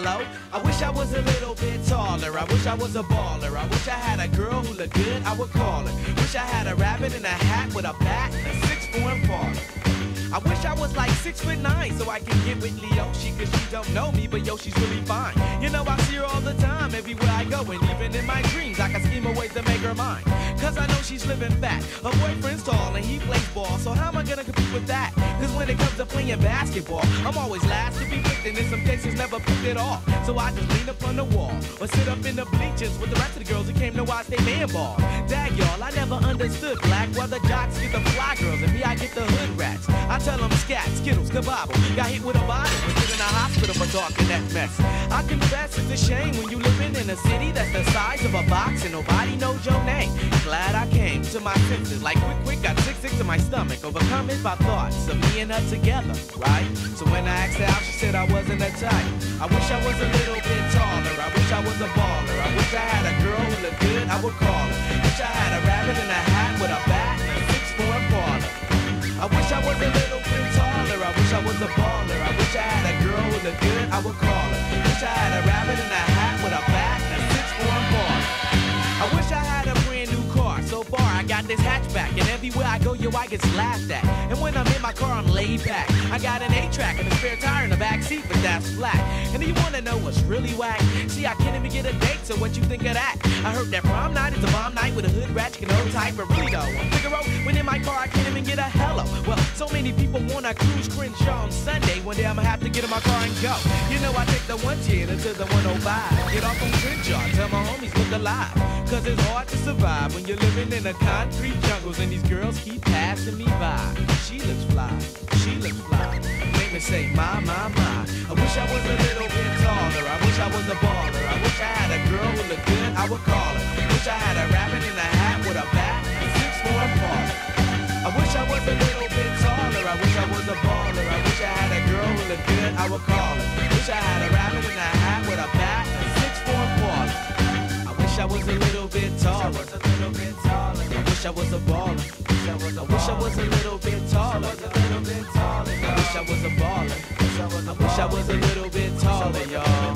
Leo. I wish I was a little bit taller. I wish I was a baller. I wish I had a girl who looked good, I would call her. Wish I had a rabbit in a hat with a bat and a six form father. I wish I was like six foot nine so I can get with Leoshi cause she don't know me, but yo, she's really fine. You know, I see her all the time everywhere I go, and even in my dreams, I can scheme a way to make her mine. Cause I know she's living fat. Her boyfriend's tall and he plays ball, so how am I gonna compete with that? Cause when it comes to playing basketball, I'm always last to be picked, and in some cases never picked at all. So I just lean up on the wall or sit up in the bleachers with the rest of the girls who came to watch they man ball. Dag y'all, I never understood black why the jocks get the fly girls and me I get the hood rats. I tell them scat, skittles, kabobble. Got hit with a bottle and put in a hospital for talking that mess. I confess it's a shame when you living in a city that's the size of a box and nobody knows your name. Glad I came to my senses. Like quick, quick, got sick, sick to my stomach. Overcome it by thoughts of me and her together, right? So when I asked her out, she said I wasn't a type. I wish I was a little bit taller. I wish I was a baller. I wish I had a girl who looked good, I would call her. I Wish I had a rabbit in a hat with a bat and a six-foot Impala. I wish I was a little bit taller. I wish I was a baller. I wish I had a girl who looked good, I would call her. Wish I had a rabbit got this hatchback, and everywhere I go, yo, I get laughed at. And when I'm in my car, I'm laid back. I got an A-track and a spare tire in the back seat, but that's flat. And do you wanna know what's really whack? See, I can't even get a date, so what you think of that? I heard that prom night is a bomb night with a hood rat, you can old type, but really though, I'm Figaro. When in my car, I can't even get a hello. Well, so many people wanna cruise Crenshaw on Sunday. One day I'ma have to get in my car and go. You know, I take the 110 until the 105. Get off on Crenshaw, tell my homies look alive. Cause it's hard to survive when you're living in the concrete jungles and these girls keep passing me by. She looks fly, she looks fly. Make me say, my, my, my. I wish I was a little bit taller. I wish I was a baller. I wish I had a girl who looked good, I would call her. Wish I had a rabbit in a hat with a bat and six for Impala. I wish I was a little bit taller. I wish I was a baller. I wish I had a girl who looked good, I would call her. Wish I had a rabbit in a hat I wish I was a baller. I wish I was a little bit taller. I wish I was a baller. I wish I was a little bit taller, y'all. I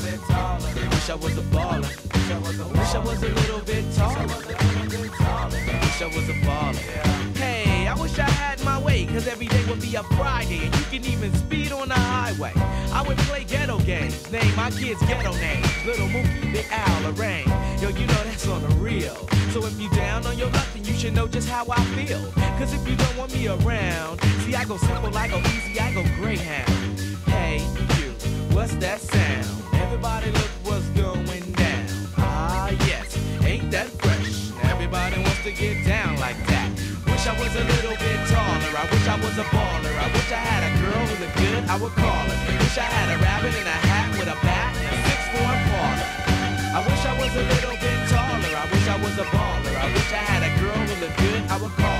wish I was a baller. I wish I was a little bit taller. I wish I was a baller. Hey, I wish I had my way, cause every day would be a Friday, and you can even speed on the highway. I would play ghetto games, name my kids ghetto names. Little Mookie, Big Al, Lorraine. Yo, you know that's on the real. So if you down on your luck, should know just how I feel. Cause if you don't want me around, see, I go simple, I go easy, I go greyhound. Hey, you, what's that sound? Everybody, look what's going down. Ah, yes, ain't that fresh? Everybody wants to get down like that. Wish I was a little bit taller. I wish I was a baller. I wish I had a girl who looked good. I would call her. Wish I had a rabbit in a hat with a bat and a six-form Impala. I wish I was a little bit taller. I wish I was a baller. I will call.